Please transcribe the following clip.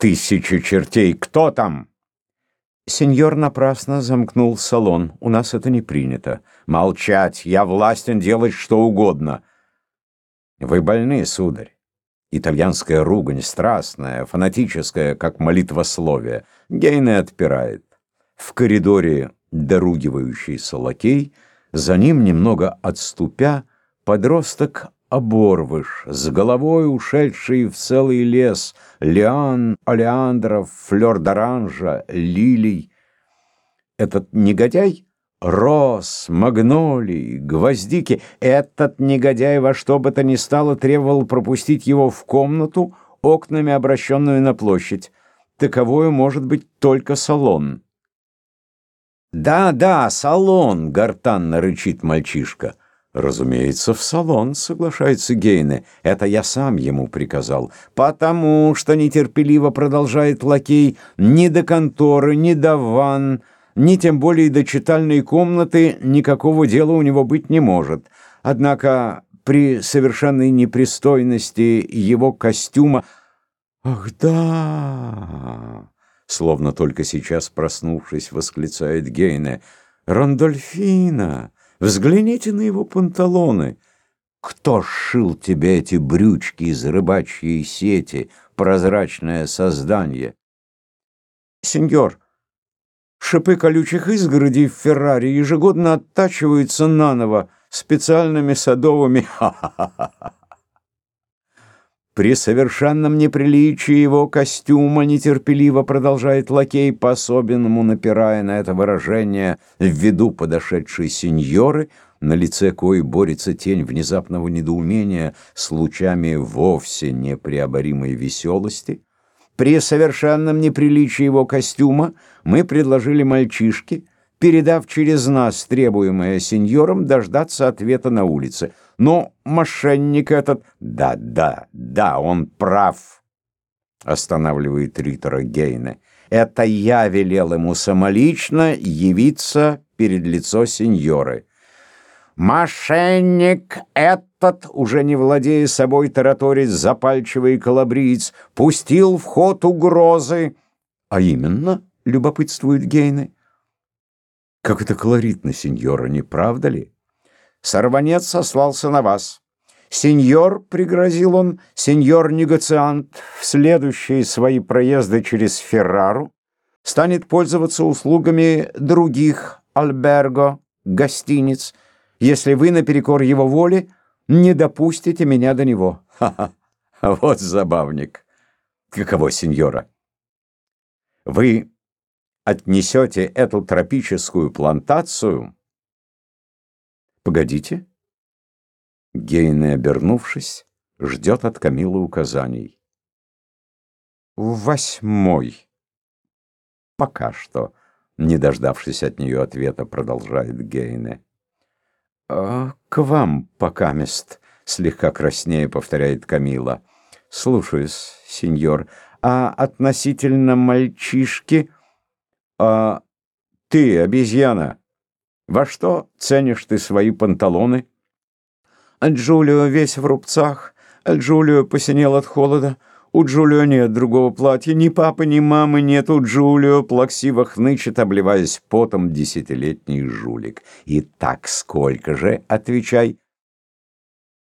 Тысячи чертей! Кто там?» Сеньор напрасно замкнул салон. У нас это не принято. Молчать! Я властен делать что угодно. Вы больны, сударь. Итальянская ругань, страстная, фанатическая, как молитвословие. Гейне отпирает. В коридоре доругивающийся лакей, за ним, немного отступя, подросток оборвыш, с головой ушедший в целый лес, лиан, олеандров, флёр d'оранжа, лилий. Этот негодяй — роз, магнолий, гвоздики. Этот негодяй во что бы то ни стало требовал пропустить его в комнату, окнами обращенную на площадь. Таковою может быть только салон. «Да, да, салон!» — гортанно рычит мальчишка. «Разумеется, в салон», — соглашается Гейне. «Это я сам ему приказал». «Потому что нетерпеливо продолжает лакей ни до конторы, ни до ванн, ни тем более до читальной комнаты никакого дела у него быть не может. Однако при совершенной непристойности его костюма...» «Ах, да!» Словно только сейчас проснувшись, восклицает Гейне. «Рандольфина!» Взгляните на его панталоны. Кто сшил тебе эти брючки из рыбачьей сети, прозрачное создание? Сеньор, шипы колючих изгородей в Феррари ежегодно оттачиваются наново специальными садовыми... Ха-ха-ха! При совершенном неприличии его костюма нетерпеливо продолжает лакей, по-особенному напирая на это выражение в виду подошедшей сеньоры, на лице коей борется тень внезапного недоумения с лучами вовсе непреоборимой веселости. При совершенном неприличии его костюма мы предложили мальчишке, передав через нас требуемое сеньором, дождаться ответа на улице — но мошенник этот... Да, да, да, он прав, останавливает Риттера Гейне. Это я велел ему самолично явиться перед лицо сеньоры. Мошенник этот, уже не владея собой, тараторит запальчивый колобриец, пустил в ход угрозы. А именно, любопытствует Гейне. Как это колоритно, сеньора, не правда ли? Сорванец сослался на вас. Сеньор, — пригрозил он, — сеньор-негациант в следующие свои проезды через Феррару станет пользоваться услугами других альберго, гостиниц, если вы наперекор его воле не допустите меня до него. Ха-ха, вот забавник. Каково, сеньора? Вы отнесете эту тропическую плантацию Погодите. Гейне, обернувшись, ждет от Камилы указаний. Восьмой. Пока что, не дождавшись от нее ответа, продолжает Гейне. «А, «К вам, покамест», — слегка краснее повторяет Камила. «Слушаюсь, сеньор. А относительно мальчишки...» «А ты, обезьяна, во что ценишь ты свои панталоны? Джулио весь в рубцах, Джулио посинел от холода. У Джулио нет другого платья, ни папы, ни мамы нет у Джулио, плаксиво хнычет, обливаясь потом десятилетний жулик. И так сколько же, отвечай,